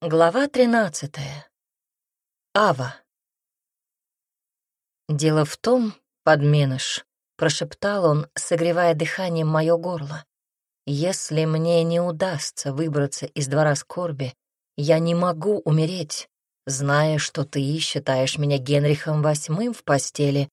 Глава тринадцатая. Ава. «Дело в том, подменыш», — прошептал он, согревая дыханием мое горло, «если мне не удастся выбраться из двора скорби, я не могу умереть, зная, что ты считаешь меня Генрихом Восьмым в постели,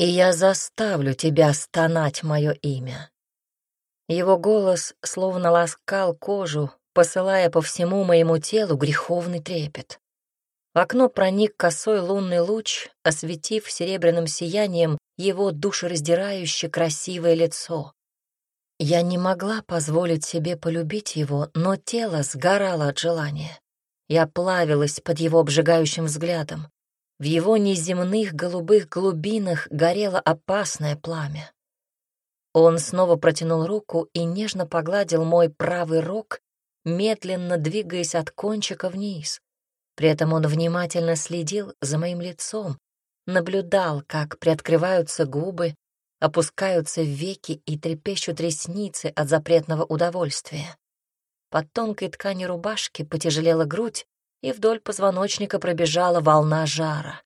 и я заставлю тебя стонать мое имя». Его голос словно ласкал кожу, посылая по всему моему телу греховный трепет. В окно проник косой лунный луч, осветив серебряным сиянием его душераздирающе красивое лицо. Я не могла позволить себе полюбить его, но тело сгорало от желания. Я плавилась под его обжигающим взглядом. В его неземных голубых глубинах горело опасное пламя. Он снова протянул руку и нежно погладил мой правый рог, медленно двигаясь от кончика вниз. При этом он внимательно следил за моим лицом, наблюдал, как приоткрываются губы, опускаются веки и трепещут ресницы от запретного удовольствия. Под тонкой тканью рубашки потяжелела грудь, и вдоль позвоночника пробежала волна жара.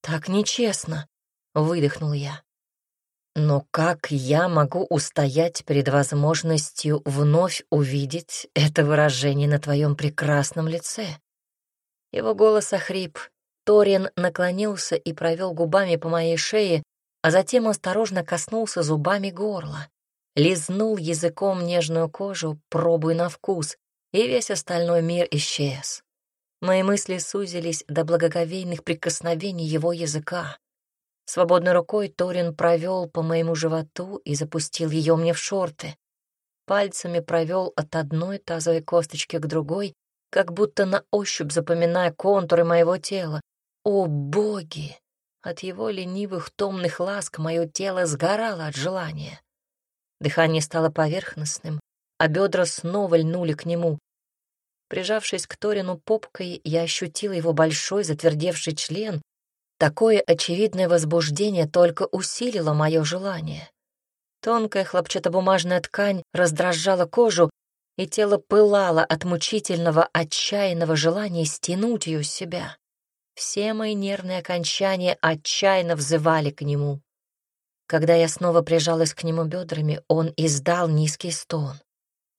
«Так нечестно», — выдохнул я. Но как я могу устоять перед возможностью вновь увидеть это выражение на твоем прекрасном лице? Его голос охрип. Ториан наклонился и провел губами по моей шее, а затем осторожно коснулся зубами горла. Лизнул языком нежную кожу, пробуя на вкус, и весь остальной мир исчез. Мои мысли сузились до благоговейных прикосновений его языка. Свободной рукой Торин провел по моему животу и запустил ее мне в шорты. Пальцами провел от одной тазовой косточки к другой, как будто на ощупь запоминая контуры моего тела. О, боги! От его ленивых томных ласк мое тело сгорало от желания. Дыхание стало поверхностным, а бедра снова льнули к нему. Прижавшись к Торину попкой, я ощутила его большой затвердевший член, Такое очевидное возбуждение только усилило мое желание. Тонкая хлопчатобумажная ткань раздражала кожу, и тело пылало от мучительного, отчаянного желания стянуть ее с себя. Все мои нервные окончания отчаянно взывали к нему. Когда я снова прижалась к нему бедрами, он издал низкий стон.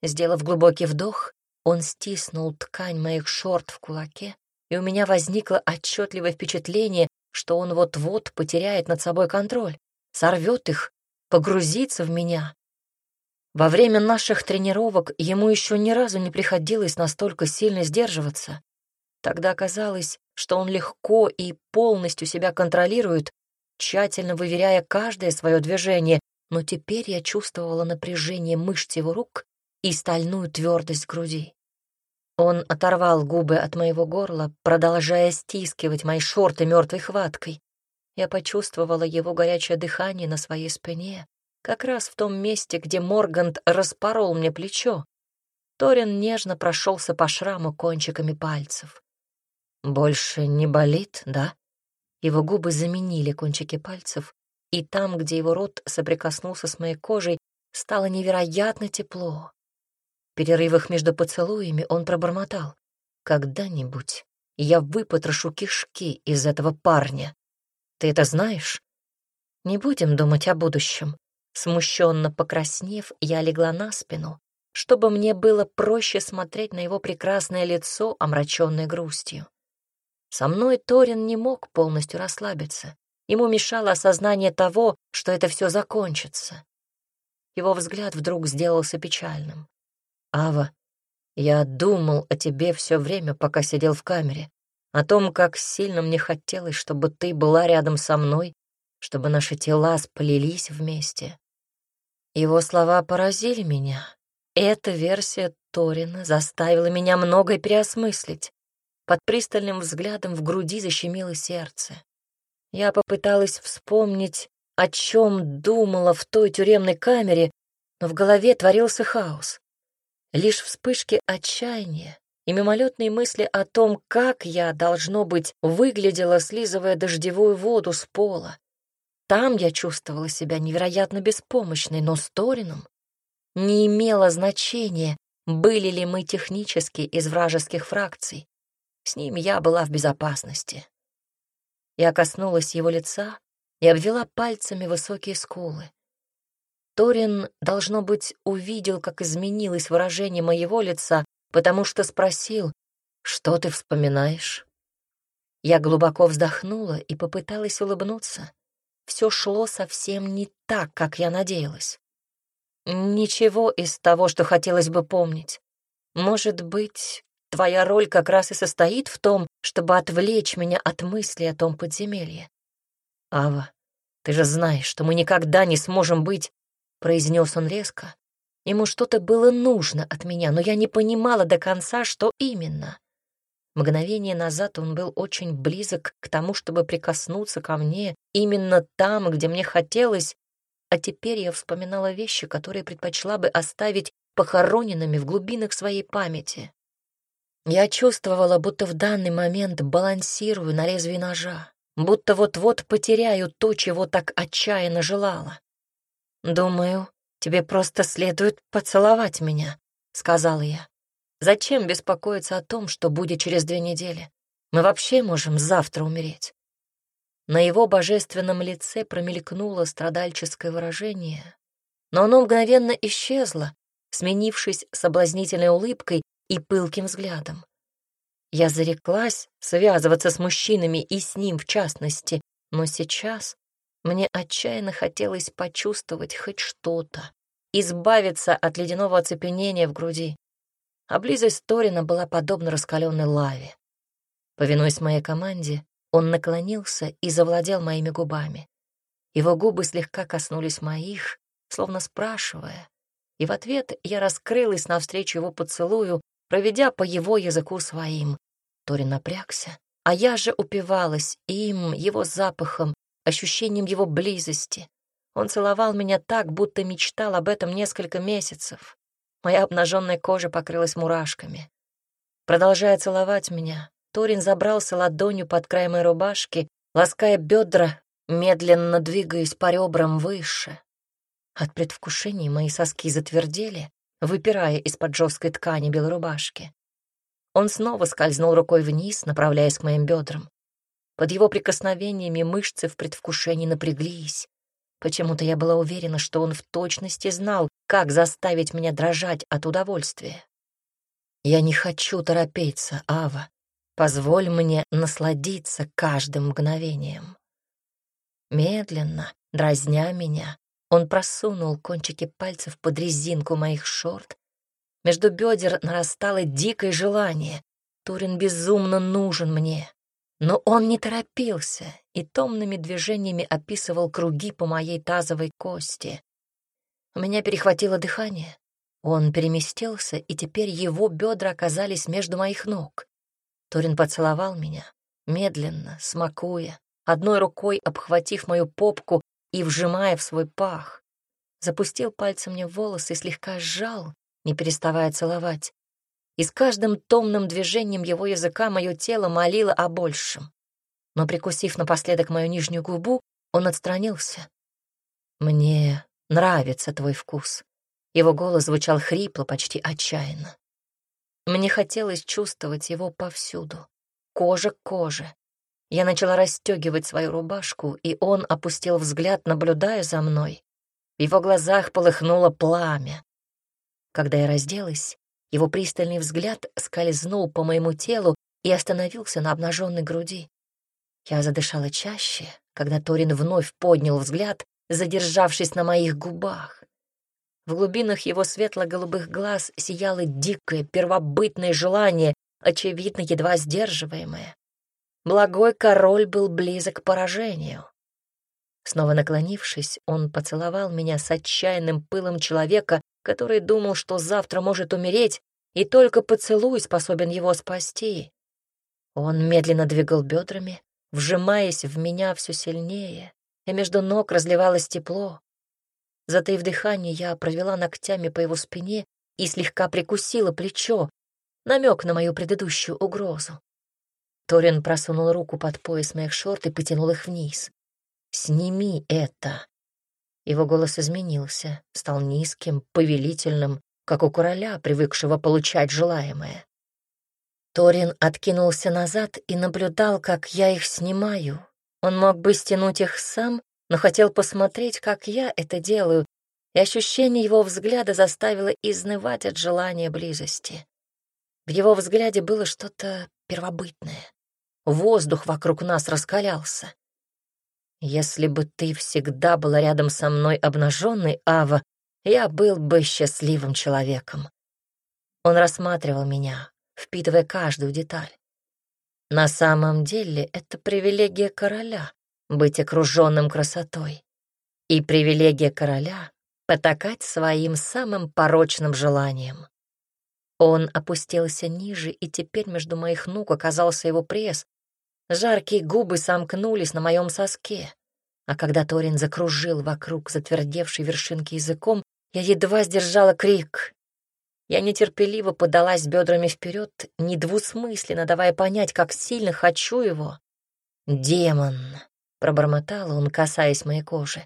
Сделав глубокий вдох, он стиснул ткань моих шорт в кулаке, и у меня возникло отчетливое впечатление, что он вот-вот потеряет над собой контроль, сорвет их, погрузится в меня. Во время наших тренировок ему еще ни разу не приходилось настолько сильно сдерживаться. Тогда казалось, что он легко и полностью себя контролирует, тщательно выверяя каждое свое движение, но теперь я чувствовала напряжение мышц его рук и стальную твердость груди. Он оторвал губы от моего горла, продолжая стискивать мои шорты мертвой хваткой. Я почувствовала его горячее дыхание на своей спине, как раз в том месте, где Моргант распорол мне плечо. Торин нежно прошелся по шраму кончиками пальцев. «Больше не болит, да?» Его губы заменили кончики пальцев, и там, где его рот соприкоснулся с моей кожей, стало невероятно тепло перерывах между поцелуями он пробормотал. «Когда-нибудь я выпотрошу кишки из этого парня. Ты это знаешь?» «Не будем думать о будущем». Смущенно покраснев, я легла на спину, чтобы мне было проще смотреть на его прекрасное лицо, омраченное грустью. Со мной Торин не мог полностью расслабиться. Ему мешало осознание того, что это все закончится. Его взгляд вдруг сделался печальным. Ава, я думал о тебе все время, пока сидел в камере, о том, как сильно мне хотелось, чтобы ты была рядом со мной, чтобы наши тела сплелись вместе. Его слова поразили меня. Эта версия Торина заставила меня многое переосмыслить. Под пристальным взглядом в груди защемило сердце. Я попыталась вспомнить, о чем думала в той тюремной камере, но в голове творился хаос. Лишь вспышки отчаяния и мимолетные мысли о том, как я, должно быть, выглядела, слизывая дождевую воду с пола. Там я чувствовала себя невероятно беспомощной, но с Торином не имело значения, были ли мы технически из вражеских фракций. С ним я была в безопасности. Я коснулась его лица и обвела пальцами высокие скулы. Торин, должно быть, увидел, как изменилось выражение моего лица, потому что спросил, «Что ты вспоминаешь?» Я глубоко вздохнула и попыталась улыбнуться. Все шло совсем не так, как я надеялась. Ничего из того, что хотелось бы помнить. Может быть, твоя роль как раз и состоит в том, чтобы отвлечь меня от мысли о том подземелье. Ава, ты же знаешь, что мы никогда не сможем быть, произнес он резко. Ему что-то было нужно от меня, но я не понимала до конца, что именно. Мгновение назад он был очень близок к тому, чтобы прикоснуться ко мне именно там, где мне хотелось, а теперь я вспоминала вещи, которые предпочла бы оставить похороненными в глубинах своей памяти. Я чувствовала, будто в данный момент балансирую на лезвии ножа, будто вот-вот потеряю то, чего так отчаянно желала. «Думаю, тебе просто следует поцеловать меня», — сказала я. «Зачем беспокоиться о том, что будет через две недели? Мы вообще можем завтра умереть». На его божественном лице промелькнуло страдальческое выражение, но оно мгновенно исчезло, сменившись соблазнительной улыбкой и пылким взглядом. Я зареклась связываться с мужчинами и с ним в частности, но сейчас мне отчаянно хотелось почувствовать хоть что-то, избавиться от ледяного оцепенения в груди. А близость Торина была подобна раскаленной лаве. Повинуясь моей команде, он наклонился и завладел моими губами. Его губы слегка коснулись моих, словно спрашивая, и в ответ я раскрылась навстречу его поцелую, проведя по его языку своим. Тори напрягся, а я же упивалась им, его запахом, ощущением его близости. Он целовал меня так, будто мечтал об этом несколько месяцев. Моя обнаженная кожа покрылась мурашками. Продолжая целовать меня, Торин забрался ладонью под край моей рубашки, лаская бедра, медленно двигаясь по ребрам выше. От предвкушения мои соски затвердели, выпирая из-под жесткой ткани белой рубашки. Он снова скользнул рукой вниз, направляясь к моим бедрам. Под его прикосновениями мышцы в предвкушении напряглись. Почему-то я была уверена, что он в точности знал, как заставить меня дрожать от удовольствия. «Я не хочу торопиться, Ава», Позволь мне насладиться каждым мгновением. Медленно, дразня меня, он просунул кончики пальцев под резинку моих шорт. Между бедер нарастало дикое желание. Турин безумно нужен мне. Но он не торопился и томными движениями описывал круги по моей тазовой кости. У меня перехватило дыхание. Он переместился, и теперь его бедра оказались между моих ног. Торин поцеловал меня, медленно, смакуя, одной рукой обхватив мою попку и вжимая в свой пах. Запустил пальцем мне волосы и слегка сжал, не переставая целовать. И с каждым томным движением его языка мое тело молило о большем. Но, прикусив напоследок мою нижнюю губу, он отстранился. «Мне нравится твой вкус». Его голос звучал хрипло, почти отчаянно. Мне хотелось чувствовать его повсюду, кожа к коже. Я начала расстегивать свою рубашку, и он опустил взгляд, наблюдая за мной. В его глазах полыхнуло пламя. Когда я разделась, его пристальный взгляд скользнул по моему телу и остановился на обнаженной груди. Я задышала чаще, когда Торин вновь поднял взгляд, задержавшись на моих губах. В глубинах его светло-голубых глаз сияло дикое, первобытное желание, очевидно, едва сдерживаемое. Благой король был близок к поражению. Снова наклонившись, он поцеловал меня с отчаянным пылом человека, который думал, что завтра может умереть, и только поцелуй способен его спасти. Он медленно двигал бедрами, вжимаясь в меня все сильнее, и между ног разливалось тепло. Затаив дыхание, я провела ногтями по его спине и слегка прикусила плечо, намек на мою предыдущую угрозу. Торин просунул руку под пояс моих шорт и потянул их вниз. «Сними это!» Его голос изменился, стал низким, повелительным, как у короля, привыкшего получать желаемое. Торин откинулся назад и наблюдал, как я их снимаю. Он мог бы стянуть их сам, но хотел посмотреть, как я это делаю, и ощущение его взгляда заставило изнывать от желания близости. В его взгляде было что-то первобытное. Воздух вокруг нас раскалялся. Если бы ты всегда была рядом со мной обнаженной, Ава, я был бы счастливым человеком. Он рассматривал меня, впитывая каждую деталь. На самом деле это привилегия короля — быть окруженным красотой. И привилегия короля — потакать своим самым порочным желанием. Он опустился ниже, и теперь между моих ног оказался его пресс. Жаркие губы сомкнулись на моем соске. А когда Торин закружил вокруг затвердевшей вершинки языком, я едва сдержала крик. Я нетерпеливо подалась бедрами вперед, недвусмысленно давая понять, как сильно хочу его. «Демон!» — пробормотал он, касаясь моей кожи.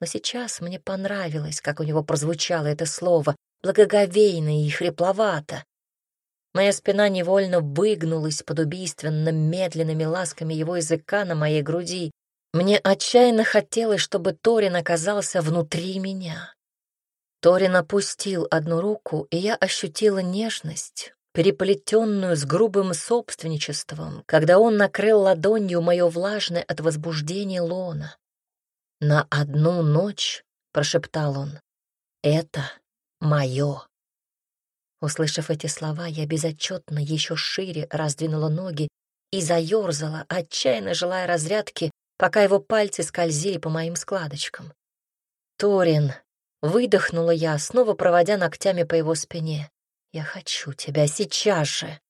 Но сейчас мне понравилось, как у него прозвучало это слово, благоговейно и хрипловато. Моя спина невольно выгнулась под убийственно медленными ласками его языка на моей груди. Мне отчаянно хотелось, чтобы Торин оказался внутри меня. Торин опустил одну руку, и я ощутила нежность, переплетенную с грубым собственничеством, когда он накрыл ладонью мое влажное от возбуждения лона. «На одну ночь», — прошептал он, — «это мое. Услышав эти слова, я безотчетно еще шире раздвинула ноги и заерзала, отчаянно желая разрядки, пока его пальцы скользили по моим складочкам. «Торин!» — выдохнула я, снова проводя ногтями по его спине. «Я хочу тебя сейчас же!»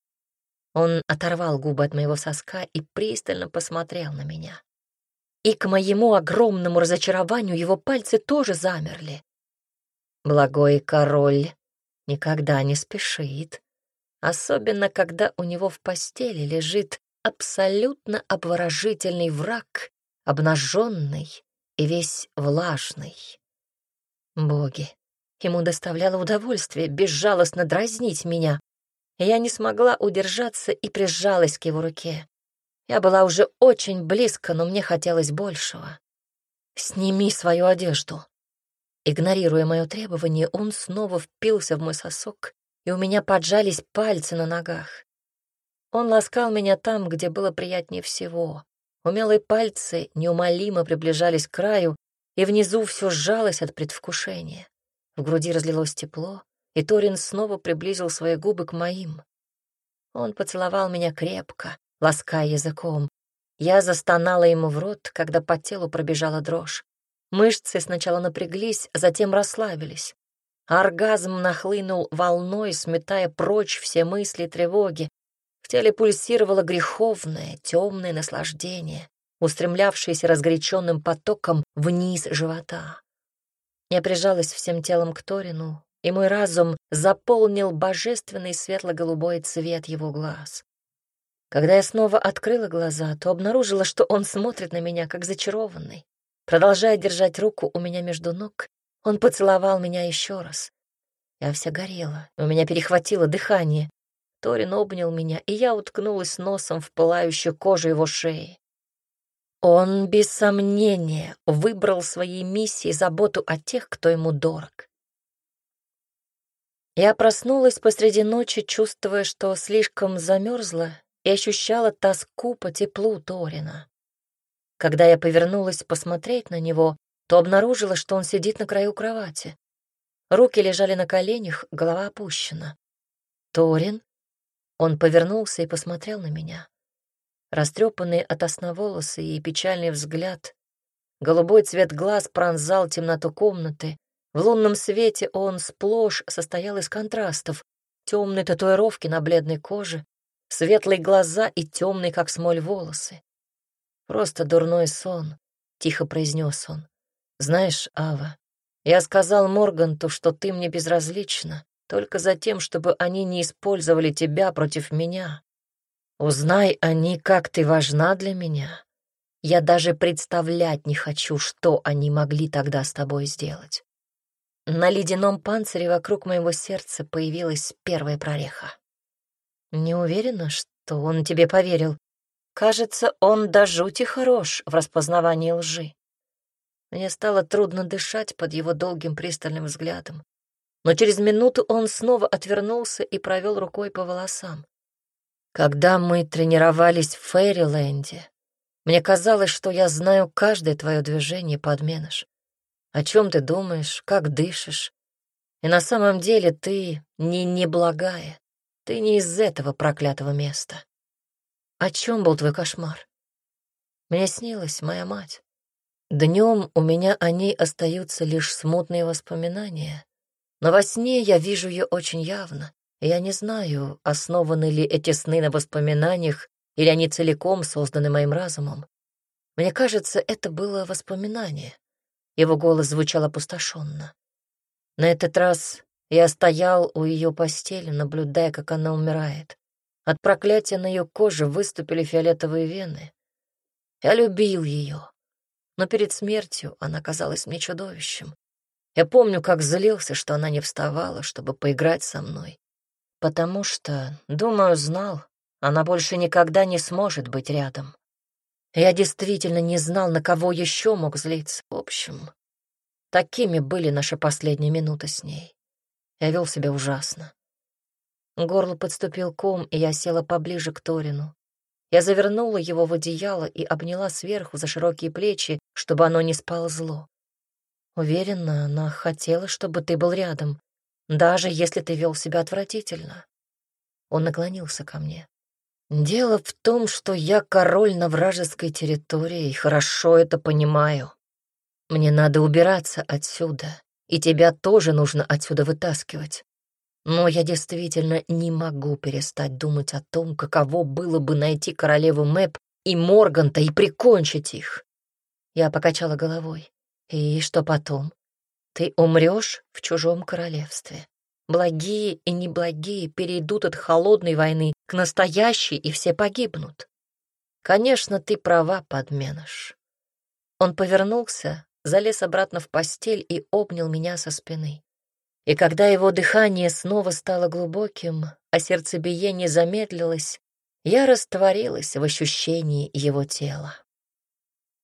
Он оторвал губы от моего соска и пристально посмотрел на меня. И к моему огромному разочарованию его пальцы тоже замерли. Благой король никогда не спешит, особенно когда у него в постели лежит абсолютно обворожительный враг, обнаженный и весь влажный. Боги, ему доставляло удовольствие безжалостно дразнить меня. Я не смогла удержаться и прижалась к его руке. Я была уже очень близко, но мне хотелось большего. «Сними свою одежду», Игнорируя мое требование, он снова впился в мой сосок, и у меня поджались пальцы на ногах. Он ласкал меня там, где было приятнее всего. Умелые пальцы неумолимо приближались к краю, и внизу все сжалось от предвкушения. В груди разлилось тепло, и Торин снова приблизил свои губы к моим. Он поцеловал меня крепко, лаская языком. Я застонала ему в рот, когда по телу пробежала дрожь. Мышцы сначала напряглись, затем расслабились. Оргазм нахлынул волной, сметая прочь все мысли тревоги. В теле пульсировало греховное, темное наслаждение, устремлявшееся разгоряченным потоком вниз живота. Я прижалась всем телом к Торину, и мой разум заполнил божественный светло-голубой цвет его глаз. Когда я снова открыла глаза, то обнаружила, что он смотрит на меня, как зачарованный. Продолжая держать руку у меня между ног, он поцеловал меня еще раз. Я вся горела, у меня перехватило дыхание. Торин обнял меня, и я уткнулась носом в пылающую кожу его шеи. Он, без сомнения, выбрал своей миссией заботу о тех, кто ему дорог. Я проснулась посреди ночи, чувствуя, что слишком замерзла и ощущала тоску по теплу Торина. Когда я повернулась посмотреть на него, то обнаружила, что он сидит на краю кровати. Руки лежали на коленях, голова опущена. «Торин?» Он повернулся и посмотрел на меня. Растрепанные от волосы и печальный взгляд. Голубой цвет глаз пронзал темноту комнаты. В лунном свете он сплошь состоял из контрастов. Темные татуировки на бледной коже, светлые глаза и темные, как смоль, волосы. «Просто дурной сон», — тихо произнес он. «Знаешь, Ава, я сказал Морганту, что ты мне безразлична, только за тем, чтобы они не использовали тебя против меня. Узнай они, как ты важна для меня. Я даже представлять не хочу, что они могли тогда с тобой сделать». на ледяном панцире вокруг моего сердца появилась первая прореха. Не уверена, что он тебе поверил. Кажется, он до жути хорош в распознавании лжи. Мне стало трудно дышать под его долгим пристальным взглядом. Но через минуту он снова отвернулся и провел рукой по волосам. Когда мы тренировались в Фейриленде, мне казалось, что я знаю каждое твое движение, подменыш. О чем ты думаешь, как дышишь. И на самом деле ты не неблагая. Ты не из этого проклятого места. О чем был твой кошмар? Мне снилась моя мать. Днем у меня о ней остаются лишь смутные воспоминания, но во сне я вижу ее очень явно. Я не знаю, основаны ли эти сны на воспоминаниях или они целиком созданы моим разумом. Мне кажется, это было воспоминание. Его голос звучал опустошенно. На этот раз я стоял у ее постели, наблюдая, как она умирает. От проклятия на ее коже выступили фиолетовые вены. Я любил ее, но перед смертью она казалась мне чудовищем. Я помню, как злился, что она не вставала, чтобы поиграть со мной. Потому что, думаю, знал, она больше никогда не сможет быть рядом. Я действительно не знал, на кого еще мог злиться. В общем, такими были наши последние минуты с ней. Я вел себя ужасно. Горло подступил ком, и я села поближе к Торину. Я завернула его в одеяло и обняла сверху за широкие плечи, чтобы оно не сползло. Уверена, она хотела, чтобы ты был рядом, даже если ты вел себя отвратительно. Он наклонился ко мне. Дело в том, что я король на вражеской территории и хорошо это понимаю. Мне надо убираться отсюда, и тебя тоже нужно отсюда вытаскивать. Но я действительно не могу перестать думать о том, каково было бы найти королеву Мэп и Морганта и прикончить их. Я покачала головой. И что потом? Ты умрешь в чужом королевстве. Благие и неблагие перейдут от холодной войны к настоящей, и все погибнут. Конечно, ты права, подменыш. Он повернулся, залез обратно в постель и обнял меня со спины. И когда его дыхание снова стало глубоким, а сердцебиение замедлилось, я растворилась в ощущении его тела.